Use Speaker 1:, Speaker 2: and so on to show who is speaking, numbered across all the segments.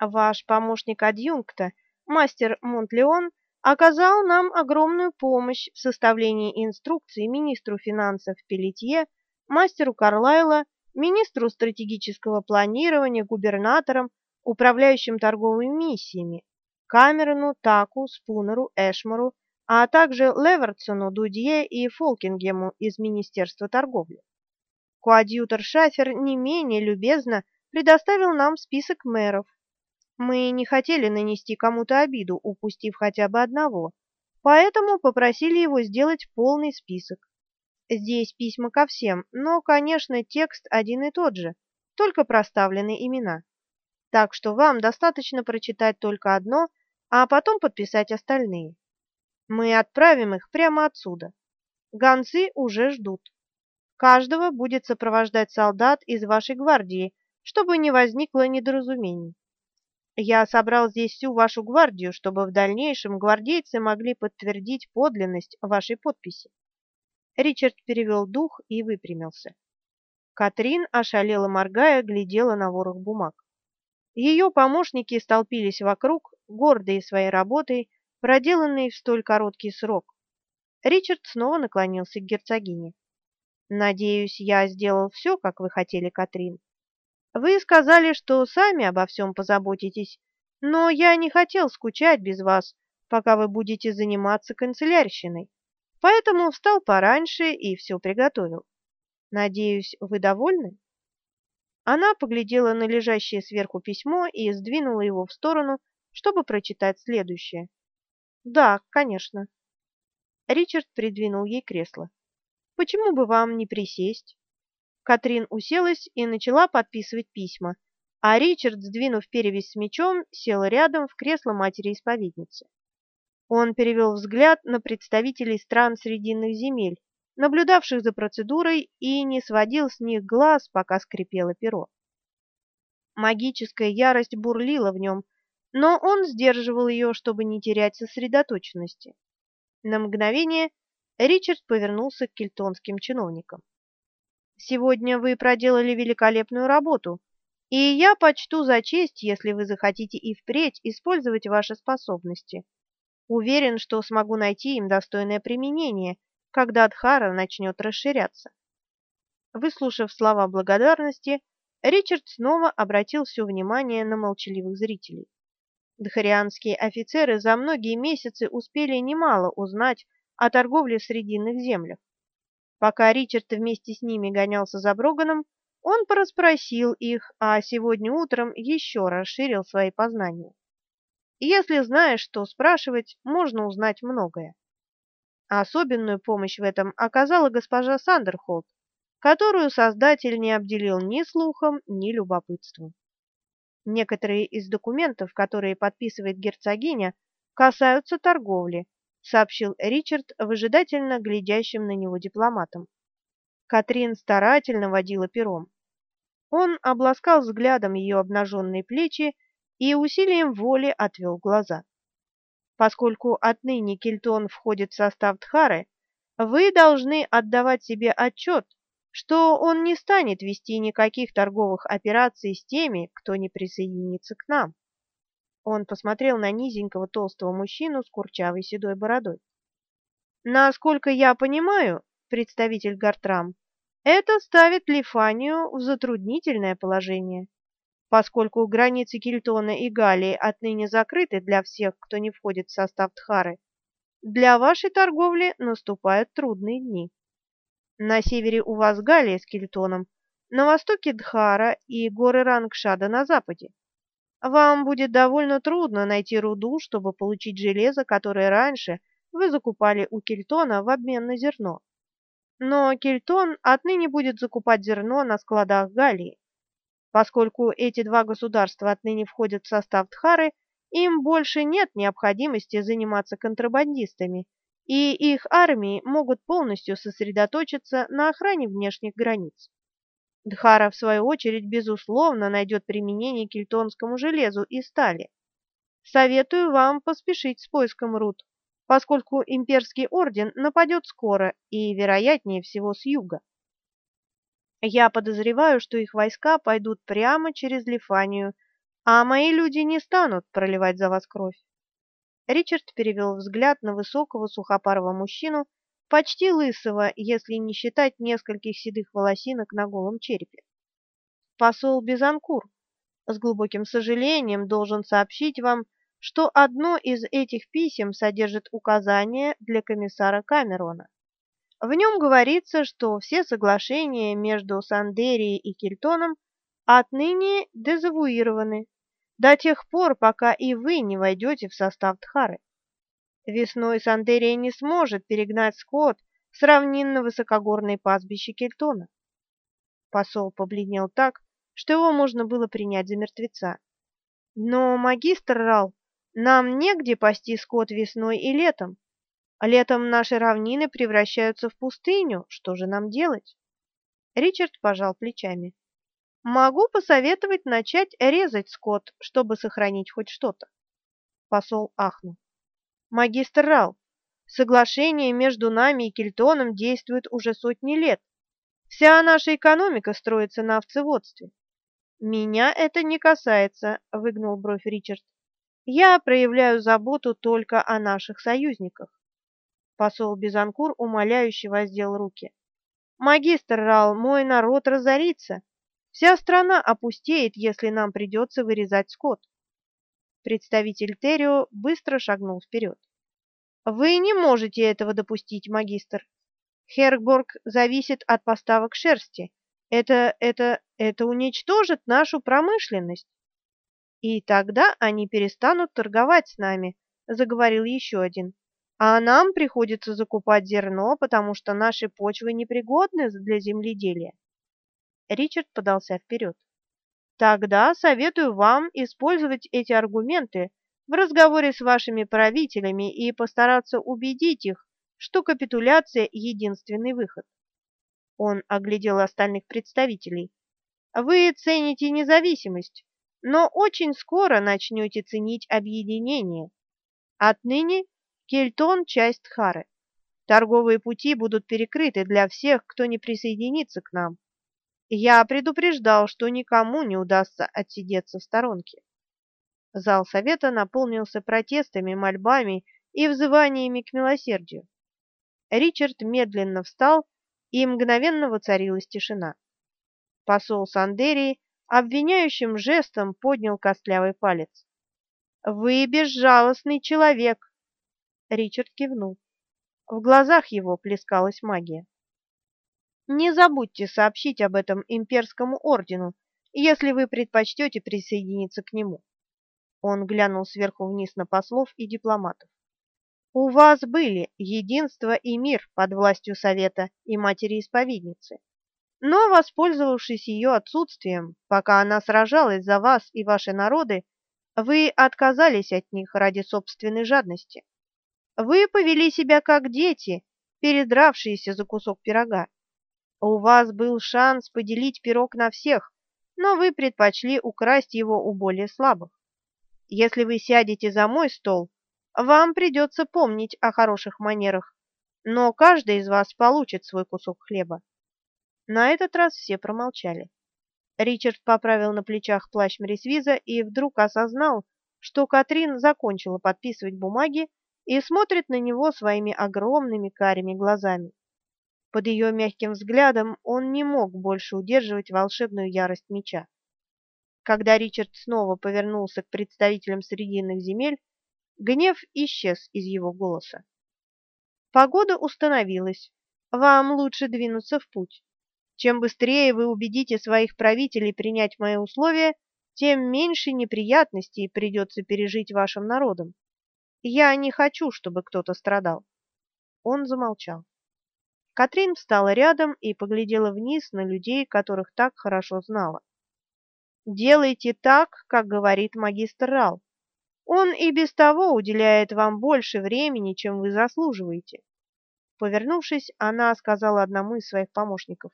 Speaker 1: Ваш помощник адъюнкта, мастер Монтлеон, оказал нам огромную помощь в составлении инструкций министру финансов Пелетье, мастеру Карлайла, министру стратегического планирования, губернаторам, управляющим торговыми миссиями, Камерону, Таку, Спунеру, Эшмору, а также Левертсону, Дудье и Фолкингему из Министерства торговли. Коадьютор Шафер не менее любезно предоставил нам список мэров, мы не хотели нанести кому-то обиду, упустив хотя бы одного, поэтому попросили его сделать полный список. Здесь письма ко всем, но, конечно, текст один и тот же, только проставлены имена. Так что вам достаточно прочитать только одно, а потом подписать остальные. Мы отправим их прямо отсюда. Гонцы уже ждут. Каждого будет сопровождать солдат из вашей гвардии, чтобы не возникло недоразумений. Я собрал здесь всю вашу гвардию, чтобы в дальнейшем гвардейцы могли подтвердить подлинность вашей подписи. Ричард перевел дух и выпрямился. Катрин, ошалела моргая, глядела на ворох бумаг. Ее помощники столпились вокруг, гордые своей работой, проделанной в столь короткий срок. Ричард снова наклонился к герцогине. «Надеюсь, я сделал все, как вы хотели, Катрин. Вы сказали, что сами обо всем позаботитесь, но я не хотел скучать без вас, пока вы будете заниматься канцелярщиной, поэтому встал пораньше и все приготовил. Надеюсь, вы довольны?» Она поглядела на лежащее сверху письмо и сдвинула его в сторону, чтобы прочитать следующее. «Да, конечно». Ричард придвинул ей кресло. «Почему бы вам не присесть?» Катрин уселась и начала подписывать письма, а Ричард, сдвинув перевязь с мечом, сел рядом в кресло матери-исповедницы. Он перевел взгляд на представителей стран Срединных земель, наблюдавших за процедурой, и не сводил с них глаз, пока скрипело перо. Магическая ярость бурлила в нем, но он сдерживал ее, чтобы не терять сосредоточенности. На мгновение Ричард повернулся к кельтонским чиновникам. Сегодня вы проделали великолепную работу, и я почту за честь, если вы захотите и впредь использовать ваши способности. Уверен, что смогу найти им достойное применение, когда Дхара начнет расширяться. Выслушав слова благодарности, Ричард снова обратил все внимание на молчаливых зрителей. Дхарианские офицеры за многие месяцы успели немало узнать о торговле в Срединных землях. Пока Ричард вместе с ними гонялся за Броганом, он порасспросил их, а сегодня утром еще расширил свои познания. если знаешь, что спрашивать, можно узнать многое. особенную помощь в этом оказала госпожа Сандерхолд, которую создатель не обделил ни слухом, ни любопытством. Некоторые из документов, которые подписывает герцогиня, касаются торговли, сообщил Ричард выжидательно глядящим на него дипломатам. Катрин старательно водила пером. Он обласкал взглядом ее обнаженные плечи и усилием воли отвел глаза. Поскольку отныне Кельтон входит в состав Тхары, вы должны отдавать себе отчет, что он не станет вести никаких торговых операций с теми, кто не присоединится к нам. Он посмотрел на низенького толстого мужчину с курчавой седой бородой. Насколько я понимаю, представитель Гартрам, это ставит Лифанию в затруднительное положение, поскольку границы Кельтона и Галлии отныне закрыты для всех, кто не входит в состав Тхары. Для вашей торговли наступают трудные дни. На севере у вас Галлия с Кельтоном, на востоке Дхара и горы Рангшада на западе. Вам будет довольно трудно найти руду, чтобы получить железо, которое раньше вы закупали у Кельтона в обмен на зерно. Но Кельтон отныне будет закупать зерно на складах Галлии. Поскольку эти два государства отныне входят в состав Тхары, им больше нет необходимости заниматься контрабандистами, и их армии могут полностью сосредоточиться на охране внешних границ. Дхара, в свою очередь, безусловно, найдет применение кельтонскому железу и стали. Советую вам поспешить с поиском руд, поскольку имперский орден нападет скоро и, вероятнее всего, с юга. Я подозреваю, что их войска пойдут прямо через Лифанию, а мои люди не станут проливать за вас кровь. Ричард перевел взгляд на высокого сухопарого мужчину, почти лысого, если не считать нескольких седых волосинок на голом черепе. Посол Безанкур, с глубоким сожалением должен сообщить вам, что одно из этих писем содержит указание для комиссара Камерона. В нем говорится, что все соглашения между Сандерией и Кельтоном отныне дезавуированы до тех пор, пока и вы не войдете в состав Тхары. Весной Сандерия не сможет перегнать скот с равнинно высокогорной пастбище Кельтона. Посол побледнел так, что его можно было принять за мертвеца. Но, магистр Рал, нам негде пасти скот весной и летом. Летом наши равнины превращаются в пустыню. Что же нам делать? Ричард пожал плечами. Могу посоветовать начать резать скот, чтобы сохранить хоть что-то. Посол ахнул. Магистр Рал, соглашение между нами и Кельтоном действует уже сотни лет. Вся наша экономика строится на овцеводстве. Меня это не касается, выгнул бровь Ричард. Я проявляю заботу только о наших союзниках. Посол Безанкур умоляюще воздел руки. Магистр Рал, мой народ разорится. Вся страна опустеет, если нам придется вырезать скот. Представитель Терио быстро шагнул вперед. Вы не можете этого допустить, магистр. Хергборг зависит от поставок шерсти. Это это это уничтожит нашу промышленность. И тогда они перестанут торговать с нами, заговорил еще один. А нам приходится закупать зерно, потому что наши почвы непригодны для земледелия. Ричард подался вперед. Тогда советую вам использовать эти аргументы в разговоре с вашими правителями и постараться убедить их, что капитуляция – единственный выход. Он оглядел остальных представителей. Вы цените независимость, но очень скоро начнете ценить объединение. Отныне Кельтон – часть Тхары. Торговые пути будут перекрыты для всех, кто не присоединится к нам. Я предупреждал, что никому не удастся отсидеться в сторонке. Зал совета наполнился протестами, мольбами и взываниями к милосердию. Ричард медленно встал, и мгновенно воцарилась тишина. Посол Сандерии обвиняющим жестом поднял костлявый палец. «Вы безжалостный человек!» Ричард кивнул. В глазах его плескалась магия. Не забудьте сообщить об этом имперскому ордену, если вы предпочтете присоединиться к нему. Он глянул сверху вниз на послов и дипломатов. У вас были единство и мир под властью совета и матери-исповедницы. Но, воспользовавшись ее отсутствием, пока она сражалась за вас и ваши народы, вы отказались от них ради собственной жадности. Вы повели себя как дети, передравшиеся за кусок пирога. У вас был шанс поделить пирог на всех, но вы предпочли украсть его у более слабых. Если вы сядете за мой стол, вам придется помнить о хороших манерах, но каждый из вас получит свой кусок хлеба. На этот раз все промолчали. Ричард поправил на плечах плащ Мрисвиза и вдруг осознал, что Катрин закончила подписывать бумаги и смотрит на него своими огромными карими глазами. Под ее мягким взглядом он не мог больше удерживать волшебную ярость меча. Когда Ричард снова повернулся к представителям Срединных земель, гнев исчез из его голоса. Погода установилась. Вам лучше двинуться в путь. Чем быстрее вы убедите своих правителей принять мои условия, тем меньше неприятностей придется пережить вашим народам. Я не хочу, чтобы кто-то страдал. Он замолчал. Катрин встала рядом и поглядела вниз на людей, которых так хорошо знала. «Делайте так, как говорит магистр Рал. Он и без того уделяет вам больше времени, чем вы заслуживаете». Повернувшись, она сказала одному из своих помощников.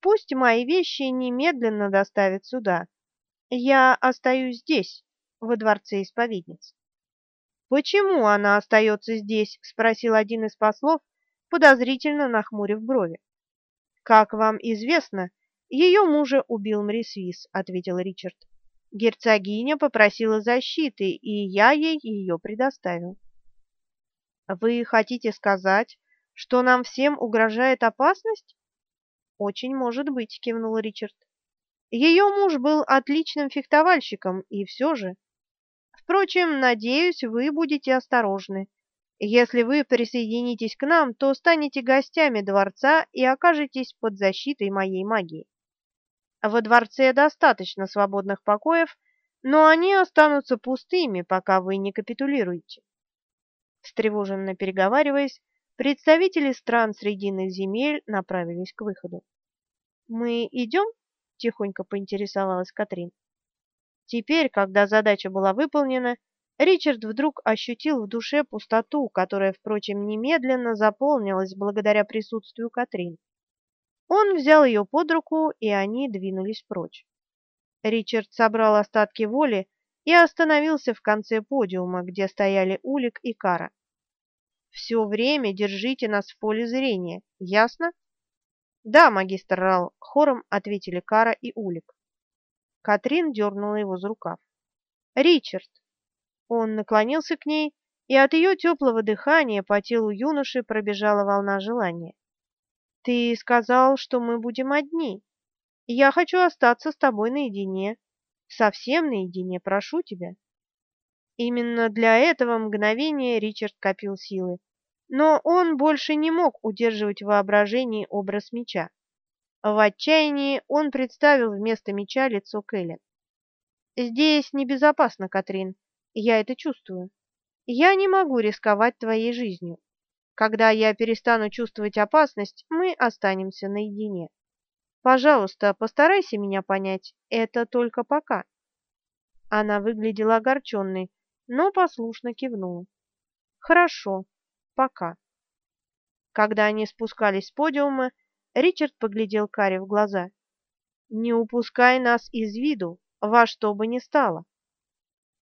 Speaker 1: «Пусть мои вещи немедленно доставят сюда. Я остаюсь здесь, во дворце исповедниц». «Почему она остается здесь?» — спросил один из послов, подозрительно нахмурив брови. «Как вам известно, ее мужа убил Мрисвис», — ответил Ричард. Герцогиня попросила защиты, и я ей ее предоставил. Вы хотите сказать, что нам всем угрожает опасность? Очень может быть, кивнул Ричард. Ее муж был отличным фехтовальщиком, и все же. Впрочем, надеюсь, вы будете осторожны. Если вы присоединитесь к нам, то станете гостями дворца и окажетесь под защитой моей магии. Во дворце достаточно свободных покоев, но они останутся пустыми, пока вы не капитулируете. Встревоженно переговариваясь, представители стран Срединных земель направились к выходу. «Мы идем?» — тихонько поинтересовалась Катрин. Теперь, когда задача была выполнена, Ричард вдруг ощутил в душе пустоту, которая, впрочем, немедленно заполнилась благодаря присутствию Катрин. Он взял ее под руку, и они двинулись прочь. Ричард собрал остатки воли и остановился в конце подиума, где стояли Улик и Кара. «Все время держите нас в поле зрения, ясно?» «Да, магистр Рал», — хором ответили Кара и Улик. Катрин дернула его за рукав. «Ричард!» Он наклонился к ней, и от ее теплого дыхания по телу юноши пробежала волна желания. «Ты сказал, что мы будем одни. Я хочу остаться с тобой наедине. Совсем наедине, прошу тебя». Именно для этого мгновения Ричард копил силы, но он больше не мог удерживать в воображении образ меча. В отчаянии он представил вместо меча лицо Кэлен. «Здесь небезопасно, Катрин. Я это чувствую. Я не могу рисковать твоей жизнью. Когда я перестану чувствовать опасность, мы останемся наедине. Пожалуйста, постарайся меня понять. Это только пока». Она выглядела огорченной, но послушно кивнула. «Хорошо, пока». Когда они спускались с подиума, Ричард поглядел Каре в глаза. «Не упускай нас из виду, во что бы ни стало».